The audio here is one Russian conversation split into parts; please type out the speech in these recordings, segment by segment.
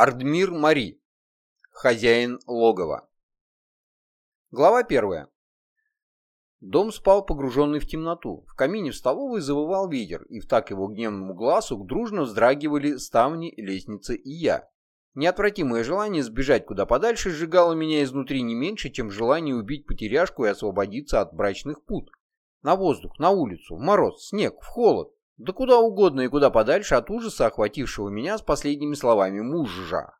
Ардмир Мари. Хозяин логова. Глава первая. Дом спал погруженный в темноту. В камине в столовой завывал ветер, и в так его гневному глазу дружно вздрагивали ставни, лестница и я. Неотвратимое желание сбежать куда подальше сжигало меня изнутри не меньше, чем желание убить потеряшку и освободиться от брачных пут. На воздух, на улицу, в мороз, снег, в холод. Да куда угодно и куда подальше от ужаса, охватившего меня с последними словами мужа.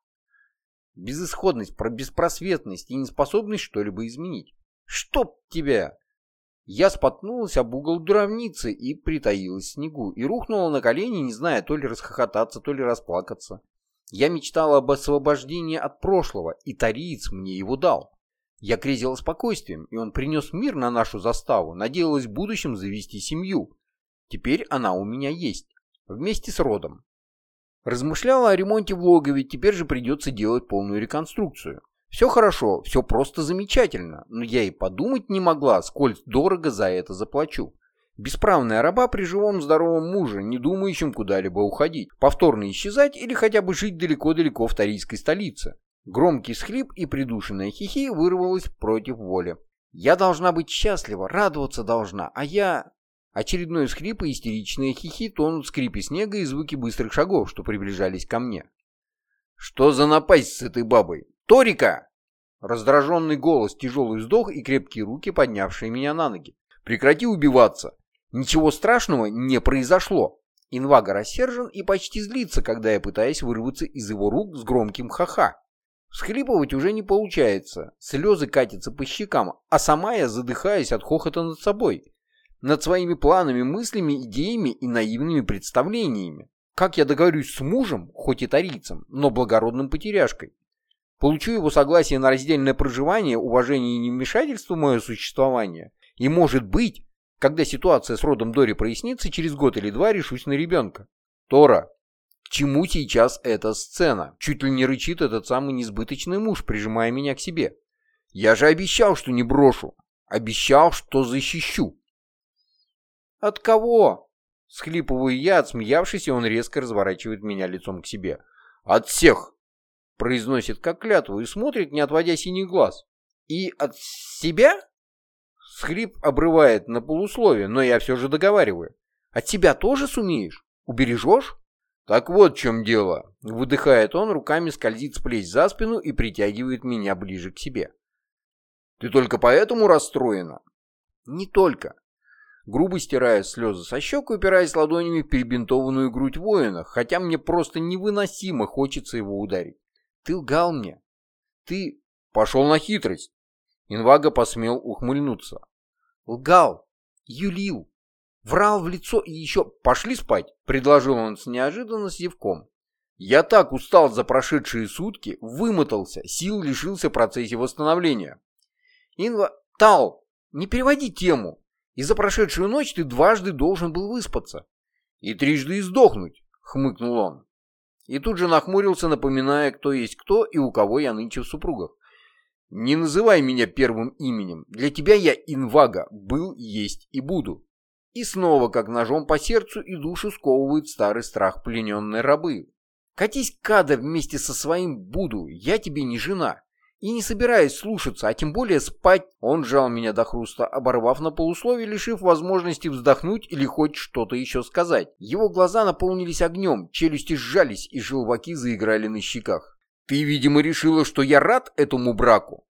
Безысходность, беспросветность и неспособность что-либо изменить. Чтоб тебя! Я споткнулась об угол дровницы и притаилась в снегу, и рухнула на колени, не зная то ли расхохотаться, то ли расплакаться. Я мечтала об освобождении от прошлого, и тариец мне его дал. Я грезила спокойствием, и он принес мир на нашу заставу, надеялась в будущем завести семью. Теперь она у меня есть, вместе с родом. Размышляла о ремонте в логове, теперь же придется делать полную реконструкцию. Все хорошо, все просто замечательно, но я и подумать не могла, сколь дорого за это заплачу. Бесправная раба при живом здоровом муже, не думающем куда-либо уходить, повторно исчезать или хотя бы жить далеко-далеко в тарийской столице. Громкий схлип и придушенная хихи вырвалась против воли. Я должна быть счастлива, радоваться должна, а я... Очередной схрип и истеричные хихи тонут в скрипе снега и звуки быстрых шагов, что приближались ко мне. «Что за напасть с этой бабой? Торика!» Раздраженный голос, тяжелый вздох и крепкие руки, поднявшие меня на ноги. «Прекрати убиваться! Ничего страшного не произошло!» Инвага рассержен и почти злится, когда я пытаюсь вырваться из его рук с громким ха-ха. Всхлипывать уже не получается, слезы катятся по щекам, а сама я задыхаюсь от хохота над собой над своими планами, мыслями, идеями и наивными представлениями. Как я договорюсь с мужем, хоть и тарийцем, но благородным потеряшкой? Получу его согласие на раздельное проживание, уважение и невмешательство в мое существование. И, может быть, когда ситуация с родом Дори прояснится, через год или два решусь на ребенка. Тора, к чему сейчас эта сцена? Чуть ли не рычит этот самый несбыточный муж, прижимая меня к себе. Я же обещал, что не брошу. Обещал, что защищу. «От кого?» Схлипываю я, отсмеявшись, и он резко разворачивает меня лицом к себе. «От всех!» Произносит как клятву и смотрит, не отводя синий глаз. «И от себя?» Схлип обрывает на полусловие, но я все же договариваю. «От себя тоже сумеешь? Убережешь?» «Так вот в чем дело!» Выдыхает он, руками скользит с плеч за спину и притягивает меня ближе к себе. «Ты только поэтому расстроена?» «Не только грубо стирая слезы со щек, упираясь ладонями в перебинтованную грудь воина, хотя мне просто невыносимо хочется его ударить. Ты лгал мне. Ты пошел на хитрость. Инвага посмел ухмыльнуться. Лгал, юлил, врал в лицо и еще пошли спать, предложил он с неожиданно зевком. Я так устал за прошедшие сутки, вымотался, сил лишился в процессе восстановления. Инва... Тал, не переводи тему, и за прошедшую ночь ты дважды должен был выспаться. И трижды издохнуть, хмыкнул он. И тут же нахмурился, напоминая, кто есть кто и у кого я нынче в супругах. Не называй меня первым именем. Для тебя я инвага, был, есть и буду. И снова, как ножом по сердцу и душу сковывает старый страх плененной рабы. Катись када вместе со своим буду, я тебе не жена. И не собираясь слушаться, а тем более спать, он жал меня до хруста, оборвав на полусловие, лишив возможности вздохнуть или хоть что-то еще сказать. Его глаза наполнились огнем, челюсти сжались и желваки заиграли на щеках. «Ты, видимо, решила, что я рад этому браку?»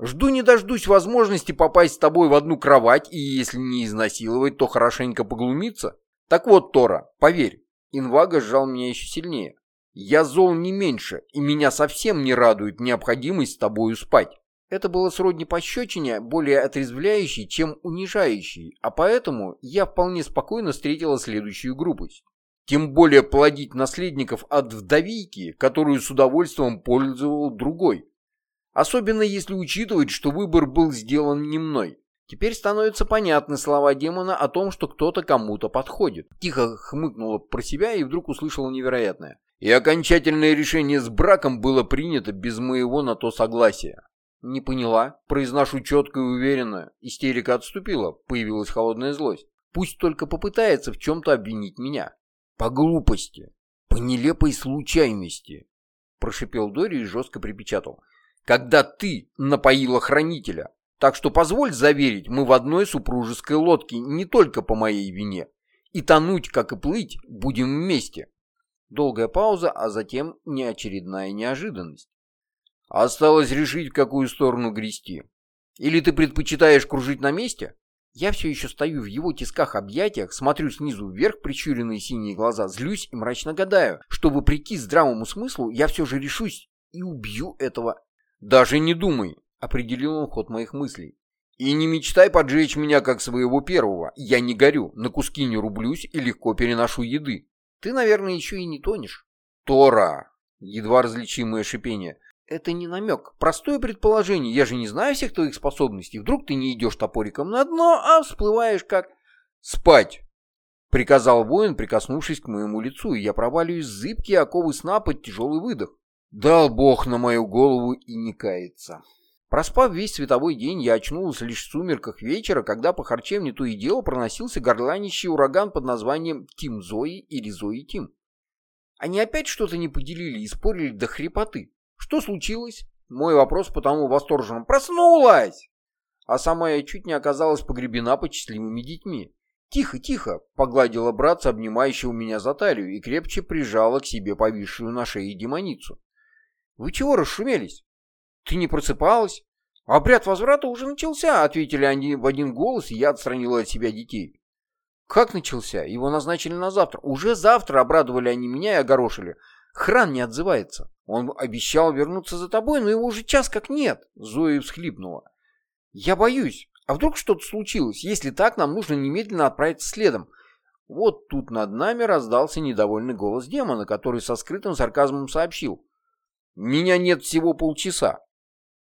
«Жду не дождусь возможности попасть с тобой в одну кровать и, если не изнасиловать, то хорошенько поглумиться. Так вот, Тора, поверь, Инвага сжал меня еще сильнее. Я зол не меньше, и меня совсем не радует необходимость с тобою спать. Это было сродни пощечине, более отрезвляющей, чем унижающей, а поэтому я вполне спокойно встретила следующую грубость. Тем более плодить наследников от вдовийки, которую с удовольствием пользовал другой. Особенно если учитывать, что выбор был сделан не мной. Теперь становятся понятны слова демона о том, что кто-то кому-то подходит. Тихо хмыкнула про себя и вдруг услышала невероятное. И окончательное решение с браком было принято без моего на то согласия. Не поняла, произношу четко и уверенно. Истерика отступила, появилась холодная злость. Пусть только попытается в чем-то обвинить меня. По глупости, по нелепой случайности. прошипел Дори и жестко припечатал. «Когда ты напоила хранителя. Так что позволь заверить, мы в одной супружеской лодке не только по моей вине. И тонуть, как и плыть, будем вместе». Долгая пауза, а затем неочередная неожиданность. Осталось решить, в какую сторону грести. Или ты предпочитаешь кружить на месте? Я все еще стою в его тисках объятиях, смотрю снизу вверх, прищуренные синие глаза, злюсь и мрачно гадаю, что, вопреки здравому смыслу, я все же решусь и убью этого. Даже не думай, определил он ход моих мыслей. И не мечтай поджечь меня, как своего первого. Я не горю, на куски не рублюсь и легко переношу еды. Ты, наверное, еще и не тонешь. Тора! Едва различимое шипение. Это не намек. Простое предположение. Я же не знаю всех твоих способностей. Вдруг ты не идешь топориком на дно, а всплываешь как... Спать! Приказал воин, прикоснувшись к моему лицу, и я проваливаюсь в зыбкие оковы сна под тяжелый выдох. Дал бог на мою голову и не кается. Проспав весь световой день, я очнулся лишь в сумерках вечера, когда по харчевне то и дело проносился горланищий ураган под названием Тим Зои или Зои Тим. Они опять что-то не поделили и спорили до хрипоты. Что случилось? Мой вопрос потому восторженно. Проснулась! А сама я чуть не оказалась погребена под счастливыми детьми. «Тихо, тихо!» — погладила братца, обнимающего меня за талию, и крепче прижала к себе повисшую на шее демоницу. «Вы чего расшумелись? Ты не просыпалась?» «Обряд возврата уже начался», — ответили они в один голос, и я отстранила от себя детей. «Как начался? Его назначили на завтра». «Уже завтра», — обрадовали они меня и огорошили. «Хран не отзывается». Он обещал вернуться за тобой, но его уже час как нет. Зоя всхлипнула. Я боюсь. А вдруг что-то случилось? Если так, нам нужно немедленно отправиться следом. Вот тут над нами раздался недовольный голос демона, который со скрытым сарказмом сообщил. «Меня нет всего полчаса».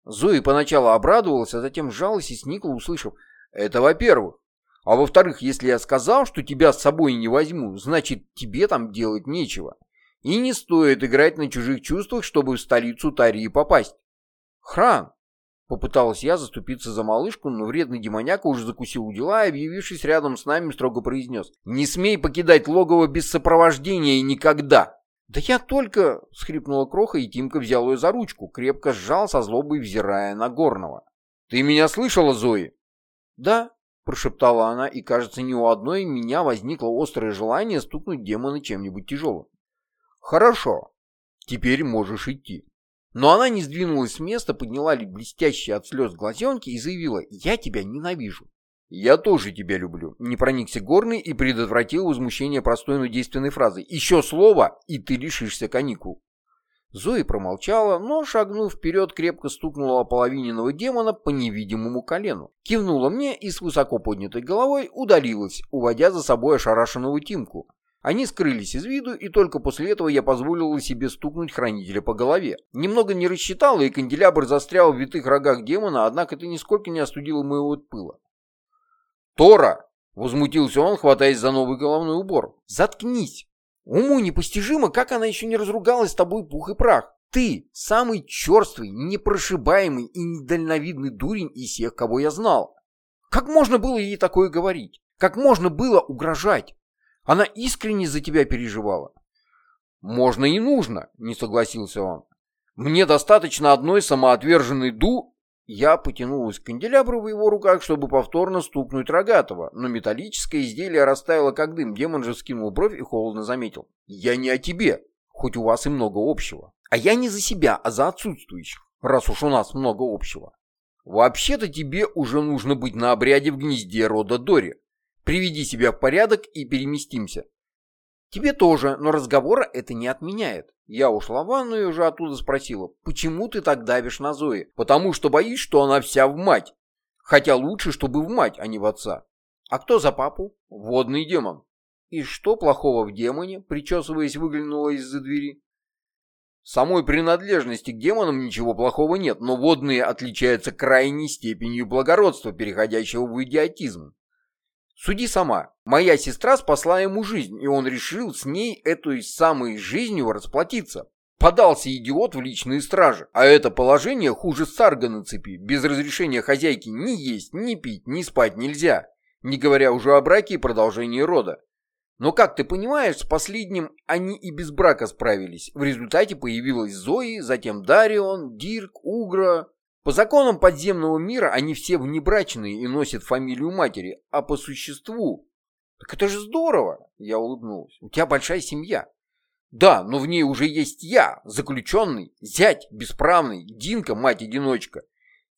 Зоя поначалу обрадовалась, а затем сжалась и сникла, услышав. «Это во-первых. А во-вторых, если я сказал, что тебя с собой не возьму, значит, тебе там делать нечего. И не стоит играть на чужих чувствах, чтобы в столицу Тарии попасть. Хран! Попыталась я заступиться за малышку, но вредный демоняка уже закусил дела и, объявившись рядом с нами, строго произнес. «Не смей покидать логово без сопровождения никогда!» «Да я только...» — схрипнула Кроха, и Тимка взял ее за ручку, крепко сжал со злобой, взирая на Горного. «Ты меня слышала, Зои?» «Да», — прошептала она, и, кажется, ни у одной меня возникло острое желание стукнуть демона чем-нибудь тяжелым. «Хорошо, теперь можешь идти». Но она не сдвинулась с места, подняла блестящие от слез глазенки и заявила «Я тебя ненавижу». «Я тоже тебя люблю», — не проникся горный и предотвратил возмущение простой, но действенной фразой. «Еще слово, и ты лишишься каникул». Зои промолчала, но, шагнув вперед, крепко стукнула половиненного демона по невидимому колену. Кивнула мне и с высоко поднятой головой удалилась, уводя за собой ошарашенного Тимку. Они скрылись из виду, и только после этого я позволил себе стукнуть хранителя по голове. Немного не рассчитал, и канделябр застрял в витых рогах демона, однако это нисколько не остудило моего пыла. «Тора!» — возмутился он, хватаясь за новый головной убор. «Заткнись! Уму непостижимо, как она еще не разругалась с тобой пух и прах. Ты самый черствый, непрошибаемый и недальновидный дурень из всех, кого я знал. Как можно было ей такое говорить? Как можно было угрожать? Она искренне за тебя переживала. Можно и нужно, не согласился он. Мне достаточно одной самоотверженной ду... Я потянулась к канделябру в его руках, чтобы повторно стукнуть рогатого, но металлическое изделие растаяло как дым. Демон же скинул бровь и холодно заметил. «Я не о тебе, хоть у вас и много общего. А я не за себя, а за отсутствующих, раз уж у нас много общего. Вообще-то тебе уже нужно быть на обряде в гнезде рода Дори. Приведи себя в порядок и переместимся. Тебе тоже, но разговора это не отменяет. Я ушла в ванну и уже оттуда спросила, почему ты так давишь на Зои? Потому что боюсь, что она вся в мать. Хотя лучше, чтобы в мать, а не в отца. А кто за папу? Водный демон. И что плохого в демоне? Причесываясь, выглянула из-за двери. Самой принадлежности к демонам ничего плохого нет, но водные отличаются крайней степенью благородства, переходящего в идиотизм. Суди сама. Моя сестра спасла ему жизнь, и он решил с ней этой самой жизнью расплатиться. Подался идиот в личные стражи. А это положение хуже сарга на цепи. Без разрешения хозяйки ни есть, ни пить, ни спать нельзя. Не говоря уже о браке и продолжении рода. Но, как ты понимаешь, с последним они и без брака справились. В результате появилась Зои, затем Дарион, Дирк, Угра. По законам подземного мира они все внебрачные и носят фамилию матери, а по существу... Так это же здорово, я улыбнулась. У тебя большая семья. Да, но в ней уже есть я, заключенный, зять, бесправный, Динка, мать-одиночка,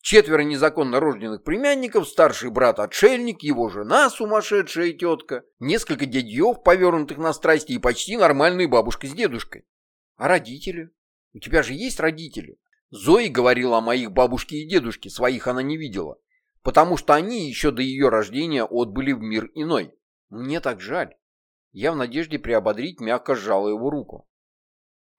четверо незаконно рожденных племянников, старший брат-отшельник, его жена, сумасшедшая тетка, несколько дядьев, повернутых на страсти, и почти нормальные бабушка с дедушкой. А родители? У тебя же есть родители? Зои говорила о моих бабушке и дедушке, своих она не видела, потому что они еще до ее рождения отбыли в мир иной. Мне так жаль. Я в надежде приободрить мягко сжала его руку.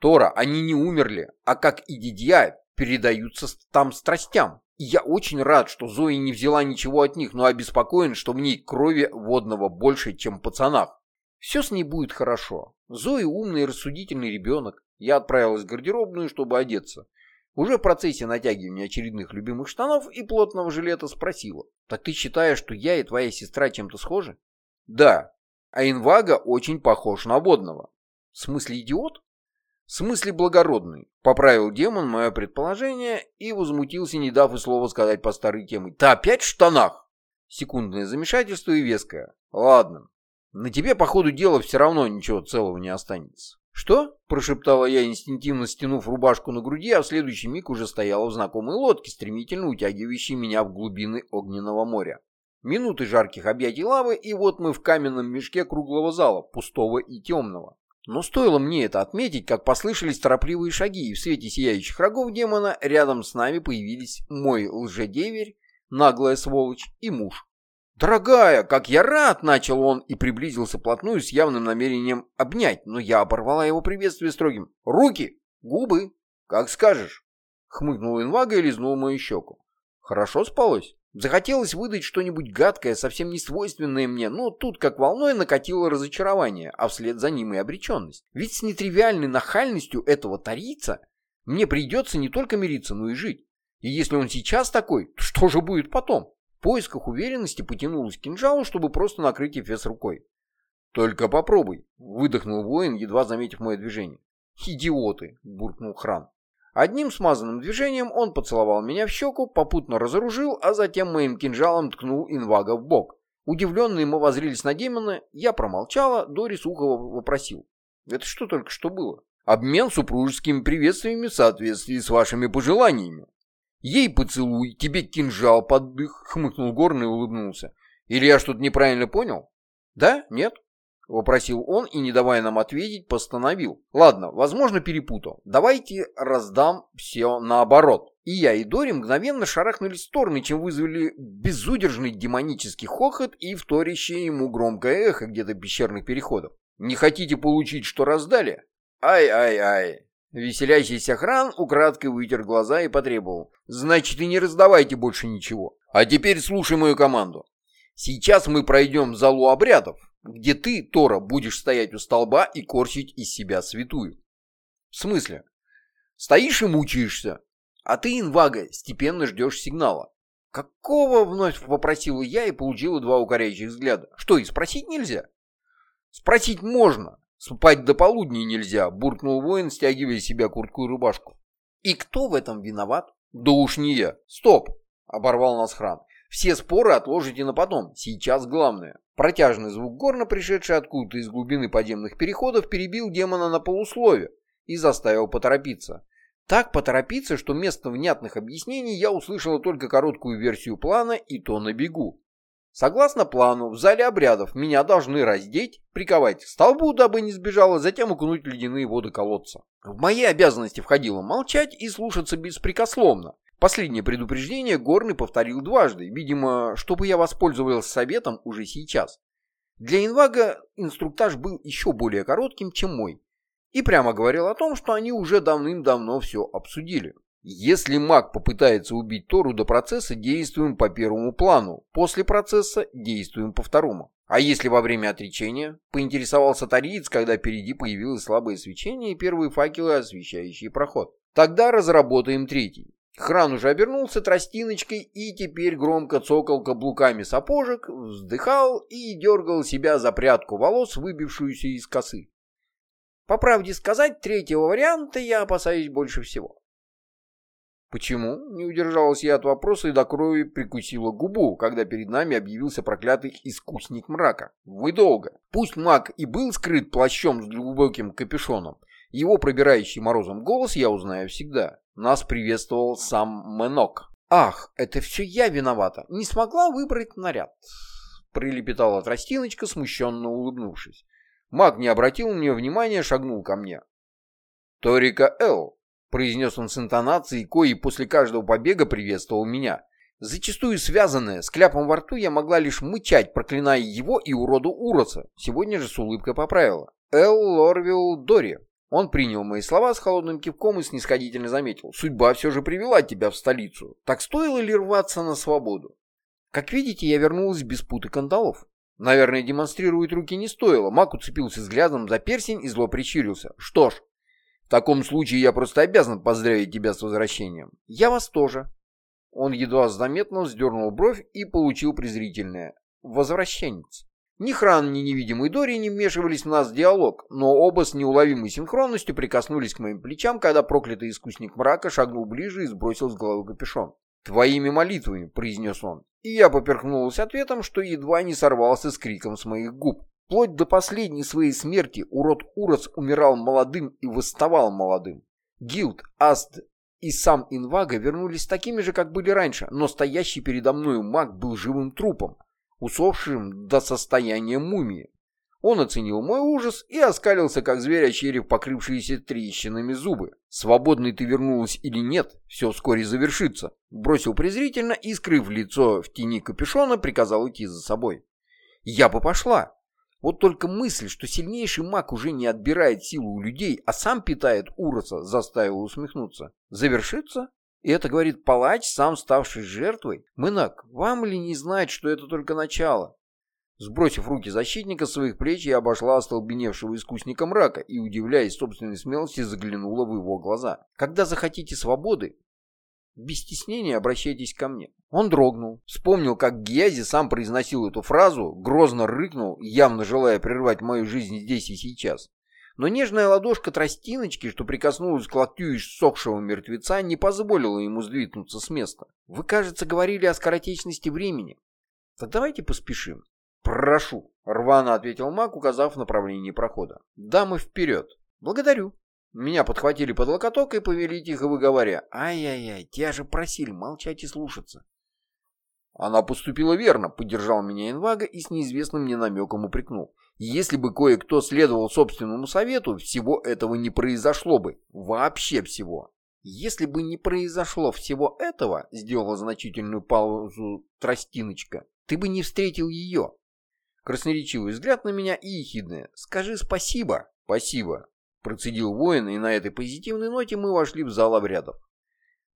Тора, они не умерли, а как и дядья, передаются там страстям. И я очень рад, что Зои не взяла ничего от них, но обеспокоен, что в ней крови водного больше, чем пацанах. Все с ней будет хорошо. Зои умный и рассудительный ребенок. Я отправилась в гардеробную, чтобы одеться. Уже в процессе натягивания очередных любимых штанов и плотного жилета спросила. «Так ты считаешь, что я и твоя сестра чем-то схожи?» «Да, а инвага очень похож на водного. В смысле идиот? В смысле благородный. Поправил демон мое предположение и возмутился, не дав и слова сказать по старой теме. Ты опять в штанах? Секундное замешательство и веское. Ладно. На тебе, по ходу дела, все равно ничего целого не останется. «Что?» – прошептала я, инстинктивно стянув рубашку на груди, а в следующий миг уже стояла в знакомой лодке, стремительно утягивающей меня в глубины огненного моря. Минуты жарких объятий лавы, и вот мы в каменном мешке круглого зала, пустого и темного. Но стоило мне это отметить, как послышались торопливые шаги, и в свете сияющих рогов демона рядом с нами появились мой лжедеверь, наглая сволочь и муж. «Дорогая, как я рад!» — начал он и приблизился плотную с явным намерением обнять, но я оборвала его приветствие строгим. «Руки! Губы! Как скажешь!» — хмыкнул инвага и лизнул мою щеку. «Хорошо спалось?» Захотелось выдать что-нибудь гадкое, совсем не свойственное мне, но тут как волной накатило разочарование, а вслед за ним и обреченность. Ведь с нетривиальной нахальностью этого тарийца мне придется не только мириться, но и жить. И если он сейчас такой, то что же будет потом? В поисках уверенности потянулась к кинжалу, чтобы просто накрыть Эфес рукой. «Только попробуй», — выдохнул воин, едва заметив мое движение. «Идиоты!» — буркнул Хран. Одним смазанным движением он поцеловал меня в щеку, попутно разоружил, а затем моим кинжалом ткнул инвага в бок. Удивленные мы возрились на демона, я промолчала, Дорис Ухова вопросил. «Это что только что было?» «Обмен супружескими приветствиями в соответствии с вашими пожеланиями». «Ей поцелуй, тебе кинжал под дых», — хмыкнул Горный и улыбнулся. «Или я что-то неправильно понял?» «Да? Нет?» — вопросил он и, не давая нам ответить, постановил. «Ладно, возможно, перепутал. Давайте раздам все наоборот». И я, и Дори мгновенно шарахнулись в стороны, чем вызвали безудержный демонический хохот и вторящее ему громкое эхо где-то пещерных переходов. «Не хотите получить, что раздали?» «Ай-ай-ай!» Веселящийся хран украдкой вытер глаза и потребовал. «Значит, и не раздавайте больше ничего. А теперь слушай мою команду. Сейчас мы пройдем залу обрядов, где ты, Тора, будешь стоять у столба и корчить из себя святую. В смысле? Стоишь и мучаешься, а ты, инвага, степенно ждешь сигнала. Какого вновь попросила я и получила два укоряющих взгляда. Что, и спросить нельзя? Спросить можно. Спать до полудня нельзя, буркнул воин, стягивая себя куртку и рубашку. И кто в этом виноват? Да уж не я. Стоп, оборвал нас хран. Все споры отложите на потом. Сейчас главное. Протяжный звук горна, пришедший откуда-то из глубины подземных переходов, перебил демона на полуслове и заставил поторопиться. Так поторопиться, что вместо внятных объяснений я услышала только короткую версию плана и то на бегу. Согласно плану, в зале обрядов меня должны раздеть, приковать к столбу, дабы не сбежала, затем окунуть в ледяные воды колодца. В мои обязанности входило молчать и слушаться беспрекословно, Последнее предупреждение Горный повторил дважды, видимо, чтобы я воспользовался советом уже сейчас. Для инвага инструктаж был еще более коротким, чем мой, и прямо говорил о том, что они уже давным-давно все обсудили. Если маг попытается убить Тору до процесса, действуем по первому плану, после процесса действуем по второму. А если во время отречения, поинтересовался Тариец, когда впереди появилось слабое свечение и первые факелы, освещающие проход. Тогда разработаем третий. Хран уже обернулся тростиночкой и теперь громко цокал каблуками сапожек, вздыхал и дергал себя за прядку волос, выбившуюся из косы. По правде сказать, третьего варианта я опасаюсь больше всего. Почему? Не удержалась я от вопроса и до крови прикусила губу, когда перед нами объявился проклятый искусник мрака. Вы долго. Пусть маг и был скрыт плащом с глубоким капюшоном, его пробирающий морозом голос я узнаю всегда. Нас приветствовал сам Менок. «Ах, это все я виновата. Не смогла выбрать наряд», — прилепетала тростиночка, смущенно улыбнувшись. Маг не обратил мне внимания, шагнул ко мне. «Торика Эл», — произнес он с интонацией, коей после каждого побега приветствовал меня. Зачастую связанная, с кляпом во рту, я могла лишь мычать, проклиная его и уроду Уроса. Сегодня же с улыбкой поправила. «Эл Лорвилл Дори». Он принял мои слова с холодным кивком и снисходительно заметил. «Судьба все же привела тебя в столицу. Так стоило ли рваться на свободу?» Как видите, я вернулась без пут и кандалов. Наверное, демонстрировать руки не стоило. Мак уцепился взглядом за персень и зло прищурился. «Что ж, таком случае я просто обязан поздравить тебя с возвращением. Я вас тоже». Он едва заметно вздернул бровь и получил презрительное «возвращенец». Ни Хран, ни невидимый Дори не вмешивались в нас в диалог, но оба с неуловимой синхронностью прикоснулись к моим плечам, когда проклятый искусник мрака шагнул ближе и сбросил с головы капюшон. «Твоими молитвами», — произнес он. И я поперхнулся ответом, что едва не сорвался с криком с моих губ. Вплоть до последней своей смерти урод Урос умирал молодым и восставал молодым. Гилд, Аст и сам Инвага вернулись такими же, как были раньше, но стоящий передо мною маг был живым трупом, усохшим до состояния мумии. Он оценил мой ужас и оскалился, как зверь, ощерив покрывшиеся трещинами зубы. «Свободный ты вернулась или нет, все вскоре завершится», бросил презрительно и, скрыв лицо в тени капюшона, приказал идти за собой. «Я бы пошла. Вот только мысль, что сильнейший маг уже не отбирает силу у людей, а сам питает уроса, заставила усмехнуться. Завершится? И это говорит палач, сам ставший жертвой? Мынак, вам ли не знать, что это только начало? Сбросив руки защитника с своих плеч, я обошла остолбеневшего искусника мрака и, удивляясь собственной смелости, заглянула в его глаза. Когда захотите свободы, без стеснения обращайтесь ко мне. Он дрогнул, вспомнил, как Гиязи сам произносил эту фразу, грозно рыкнул, явно желая прервать мою жизнь здесь и сейчас. Но нежная ладошка тростиночки, что прикоснулась к локтю иссохшего мертвеца, не позволила ему сдвинуться с места. Вы, кажется, говорили о скоротечности времени. Так давайте поспешим. Прошу, рвано ответил маг, указав направление прохода. Дамы вперед. Благодарю. Меня подхватили под локоток и повели тихо выговоря. Ай-яй-яй, тебя же просили молчать и слушаться. Она поступила верно, поддержал меня Инвага и с неизвестным мне намеком упрекнул. Если бы кое-кто следовал собственному совету, всего этого не произошло бы. Вообще всего. Если бы не произошло всего этого, сделала значительную паузу тростиночка, ты бы не встретил ее. Красноречивый взгляд на меня и ехидное. Скажи спасибо. Спасибо. Процедил воин, и на этой позитивной ноте мы вошли в зал обрядов.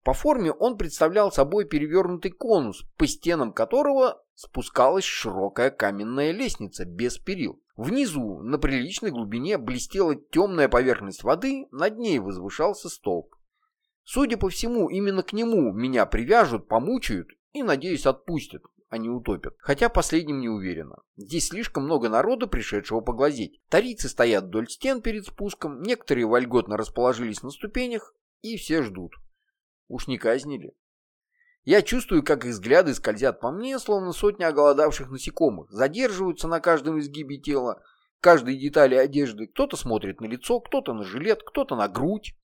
По форме он представлял собой перевернутый конус, по стенам которого спускалась широкая каменная лестница без перил. Внизу, на приличной глубине, блестела темная поверхность воды, над ней возвышался столб. Судя по всему, именно к нему меня привяжут, помучают и, надеюсь, отпустят, а не утопят. Хотя последним не уверена. Здесь слишком много народа, пришедшего поглазеть. Тарийцы стоят вдоль стен перед спуском, некоторые вольготно расположились на ступенях, и все ждут. Уж не казнили. Я чувствую, как их взгляды скользят по мне, словно сотни оголодавших насекомых, задерживаются на каждом изгибе тела, каждой детали одежды. Кто-то смотрит на лицо, кто-то на жилет, кто-то на грудь.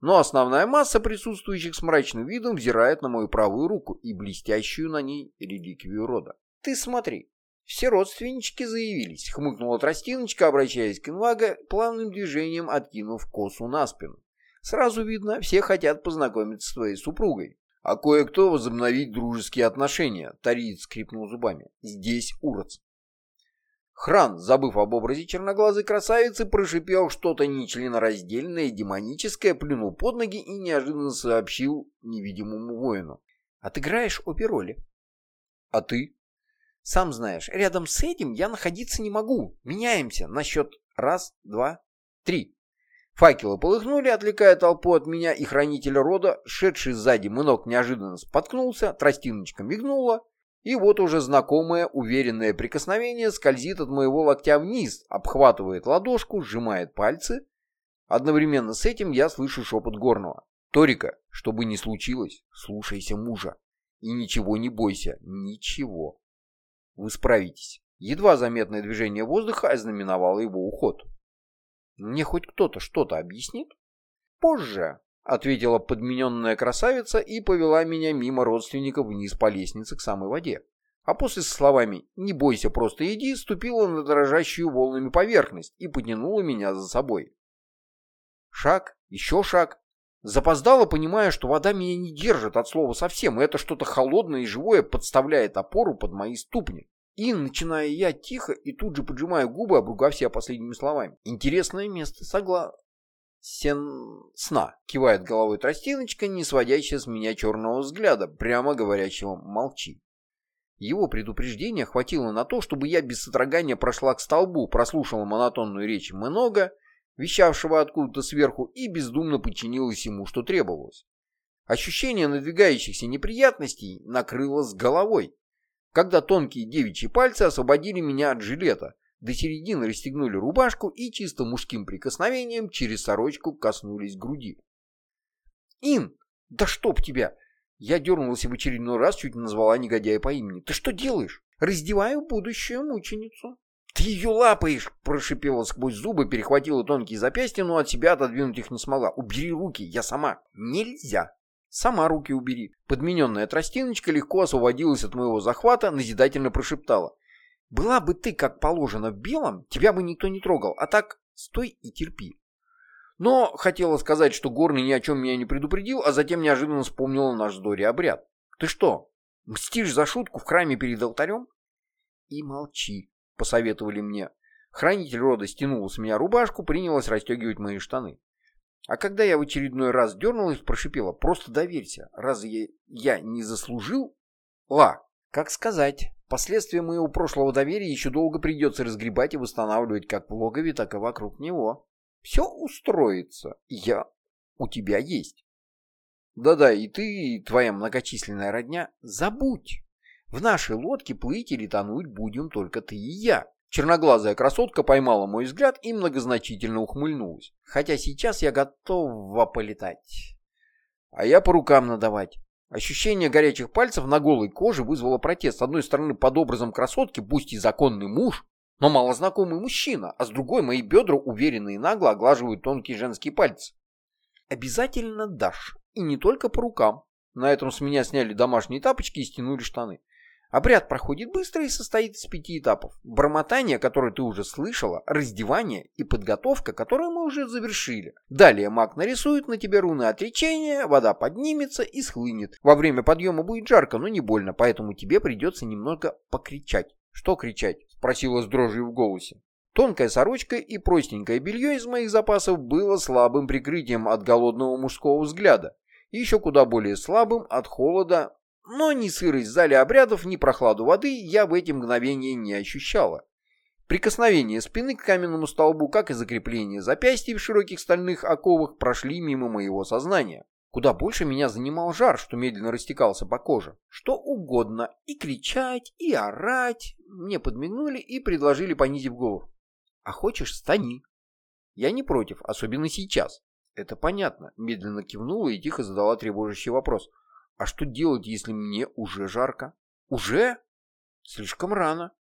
Но основная масса присутствующих с мрачным видом взирает на мою правую руку и блестящую на ней реликвию рода. «Ты смотри, все родственнички заявились», — хмыкнула тростиночка, обращаясь к Инвага, плавным движением откинув косу на спину. Сразу видно, все хотят познакомиться с твоей супругой. А кое-кто возобновить дружеские отношения, Тариец скрипнул зубами. Здесь Уроц. Хран, забыв об образе черноглазой красавицы, прошипел что-то нечленораздельное и демоническое, плюнул под ноги и неожиданно сообщил невидимому воину. «Отыграешь обе роли». «А ты?» «Сам знаешь, рядом с этим я находиться не могу. Меняемся на счет раз, два, три». Факелы полыхнули, отвлекая толпу от меня и хранителя рода, шедший сзади мынок неожиданно споткнулся, тростиночка мигнула, и вот уже знакомое уверенное прикосновение скользит от моего локтя вниз, обхватывает ладошку, сжимает пальцы. Одновременно с этим я слышу шепот горного. «Торика, что бы ни случилось, слушайся мужа. И ничего не бойся, ничего. Вы справитесь». Едва заметное движение воздуха ознаменовало его уход. «Мне хоть кто-то что-то объяснит?» «Позже», — ответила подмененная красавица и повела меня мимо родственников вниз по лестнице к самой воде. А после со словами «Не бойся, просто иди» ступила на дрожащую волнами поверхность и потянула меня за собой. Шаг, еще шаг. Запоздала, понимая, что вода меня не держит от слова совсем, и это что-то холодное и живое подставляет опору под мои ступни. И, начиная я тихо и тут же поджимаю губы, обругав себя последними словами. Интересное место, сен... сна, кивает головой тростиночка, не сводящая с меня черного взгляда, прямо говорящего «молчи». Его предупреждение хватило на то, чтобы я без содрогания прошла к столбу, прослушала монотонную речь много, вещавшего откуда-то сверху, и бездумно подчинилась ему, что требовалось. Ощущение надвигающихся неприятностей накрыло с головой, когда тонкие девичьи пальцы освободили меня от жилета, до середины расстегнули рубашку и чисто мужским прикосновением через сорочку коснулись груди. «Ин, да чтоб тебя!» Я дернулась в очередной раз, чуть не назвала негодяя по имени. «Ты что делаешь?» «Раздеваю будущую мученицу». «Ты ее лапаешь!» – прошипела сквозь зубы, перехватила тонкие запястья, но от себя отодвинуть их не смогла. «Убери руки, я сама». «Нельзя!» «Сама руки убери». Подмененная тростиночка легко освободилась от моего захвата, назидательно прошептала. Была бы ты, как положено, в белом, тебя бы никто не трогал, а так стой и терпи. Но хотела сказать, что Горный ни о чем меня не предупредил, а затем неожиданно вспомнила наш с Дори обряд. Ты что, мстишь за шутку в храме перед алтарем? И молчи, посоветовали мне. Хранитель рода стянул с меня рубашку, принялась расстегивать мои штаны. А когда я в очередной раз дернулась, прошипела, просто доверься, разве я не заслужил? Ла, как сказать, Последствия моего прошлого доверия еще долго придется разгребать и восстанавливать как в логове, так и вокруг него. Все устроится. Я у тебя есть. Да-да, и ты, и твоя многочисленная родня, забудь. В нашей лодке плыть или тонуть будем только ты и я. Черноглазая красотка поймала мой взгляд и многозначительно ухмыльнулась. Хотя сейчас я готова полетать. А я по рукам надавать. Ощущение горячих пальцев на голой коже вызвало протест. С одной стороны, под образом красотки, пусть и законный муж, но малознакомый мужчина, а с другой мои бедра уверенно и нагло оглаживают тонкие женские пальцы. Обязательно дашь. И не только по рукам. На этом с меня сняли домашние тапочки и стянули штаны. Обряд проходит быстро и состоит из пяти этапов. Бормотание, которое ты уже слышала, раздевание и подготовка, которую мы уже завершили. Далее маг нарисует на тебе руны отречения, вода поднимется и схлынет. Во время подъема будет жарко, но не больно, поэтому тебе придется немного покричать. «Что кричать?» – спросила с дрожью в голосе. Тонкая сорочка и простенькое белье из моих запасов было слабым прикрытием от голодного мужского взгляда и еще куда более слабым от холода но ни сырость в зале обрядов, ни прохладу воды я в эти мгновения не ощущала. Прикосновение спины к каменному столбу, как и закрепление запястья в широких стальных оковах, прошли мимо моего сознания. Куда больше меня занимал жар, что медленно растекался по коже. Что угодно. И кричать, и орать. Мне подмигнули и предложили, понизив голову. А хочешь, стани. Я не против, особенно сейчас. Это понятно. Медленно кивнула и тихо задала тревожащий вопрос. А что делать, если мне уже жарко? Уже? Слишком рано.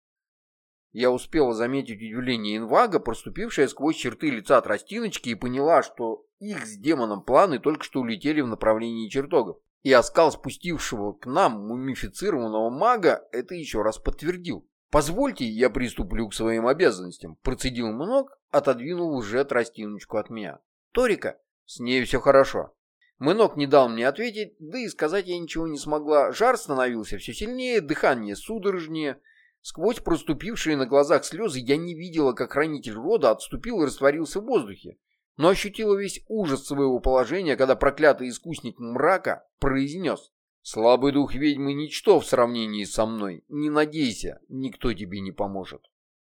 Я успела заметить удивление инвага, проступившее сквозь черты лица тростиночки, и поняла, что их с демоном планы только что улетели в направлении чертогов. И оскал спустившего к нам мумифицированного мага это еще раз подтвердил. «Позвольте, я приступлю к своим обязанностям», – процедил Мног, отодвинул уже тростиночку от меня. «Торика, с ней все хорошо. Мынок не дал мне ответить, да и сказать я ничего не смогла. Жар становился все сильнее, дыхание судорожнее. Сквозь проступившие на глазах слезы я не видела, как хранитель рода отступил и растворился в воздухе, но ощутила весь ужас своего положения, когда проклятый искусник мрака произнес «Слабый дух ведьмы ничто в сравнении со мной. Не надейся, никто тебе не поможет».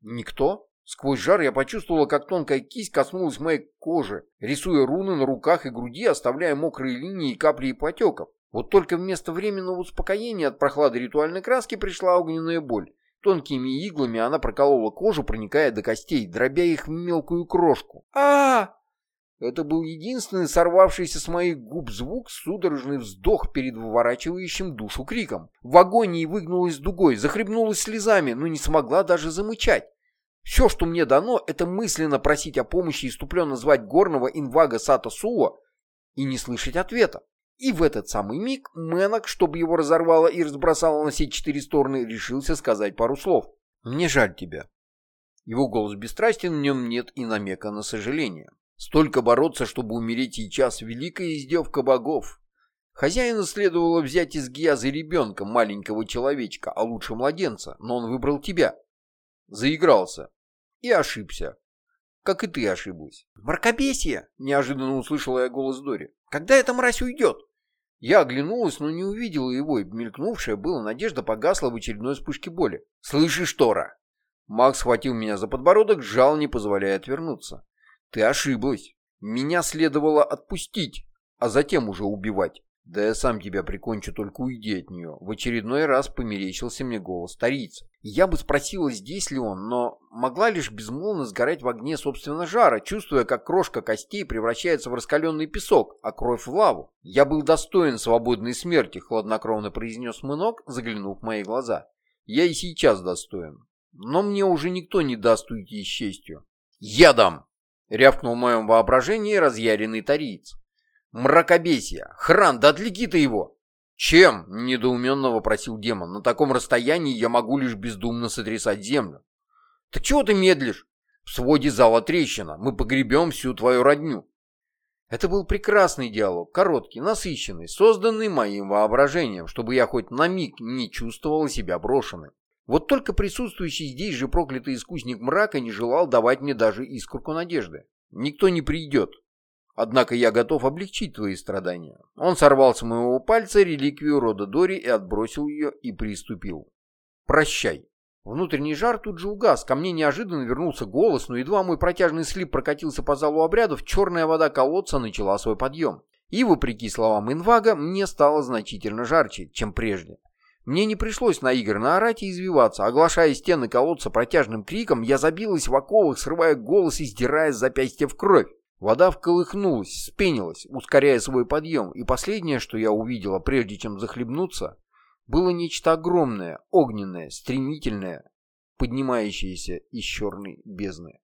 «Никто?» Сквозь жар я почувствовала, как тонкая кисть коснулась моей кожи, рисуя руны на руках и груди, оставляя мокрые линии и капли и потеков. Вот только вместо временного успокоения от прохлады ритуальной краски пришла огненная боль. Тонкими иглами она проколола кожу, проникая до костей, дробя их в мелкую крошку. а, Это был единственный сорвавшийся с моих губ звук, судорожный вздох перед выворачивающим душу криком. В агонии выгнулась дугой, захлебнулась слезами, но не смогла даже замычать. Все, что мне дано, это мысленно просить о помощи иступленно звать горного инвага Сата Суа и не слышать ответа. И в этот самый миг Мэнок, чтобы его разорвало и разбросало на все четыре стороны, решился сказать пару слов. «Мне жаль тебя». Его голос бесстрастен, в нем нет и намека на сожаление. Столько бороться, чтобы умереть сейчас, великая издевка богов. Хозяину следовало взять из Гиазы ребенка, маленького человечка, а лучше младенца, но он выбрал тебя. Заигрался. И ошибся. Как и ты ошиблась. «Мракобесие!» — неожиданно услышала я голос Дори. «Когда эта мразь уйдет?» Я оглянулась, но не увидела его, и мелькнувшая была надежда погасла в очередной вспышке боли. «Слышишь, Тора?» Макс схватил меня за подбородок, сжал, не позволяя отвернуться. «Ты ошиблась. Меня следовало отпустить, а затем уже убивать. Да я сам тебя прикончу, только уйди от нее. В очередной раз померещился мне голос старицы. Я бы спросила, здесь ли он, но могла лишь безмолвно сгорать в огне собственно жара, чувствуя, как крошка костей превращается в раскаленный песок, а кровь в лаву. Я был достоин свободной смерти, хладнокровно произнес Мынок, заглянув в мои глаза. Я и сейчас достоин. Но мне уже никто не даст уйти с честью. «Я дам!» — рявкнул в моем воображении разъяренный тариец. Мракобесие! Хран, да отвлеки ты его!» «Чем?» — недоуменно вопросил демон. «На таком расстоянии я могу лишь бездумно сотрясать землю». «Так чего ты медлишь?» «В своде зала трещина. Мы погребем всю твою родню». Это был прекрасный диалог, короткий, насыщенный, созданный моим воображением, чтобы я хоть на миг не чувствовала себя брошенной. Вот только присутствующий здесь же проклятый искусник мрака не желал давать мне даже искорку надежды. Никто не придет, Однако я готов облегчить твои страдания. Он сорвал с моего пальца реликвию рода Дори и отбросил ее, и приступил. Прощай. Внутренний жар тут же угас, ко мне неожиданно вернулся голос, но едва мой протяжный слип прокатился по залу обрядов, черная вода колодца начала свой подъем. И, вопреки словам Инвага, мне стало значительно жарче, чем прежде. Мне не пришлось наигранно орать и извиваться. Оглашая стены колодца протяжным криком, я забилась в оковах, срывая голос и сдирая с запястья в кровь. Вода вколыхнулась, спенилась, ускоряя свой подъем, и последнее, что я увидела, прежде чем захлебнуться, было нечто огромное, огненное, стремительное, поднимающееся из черной бездны.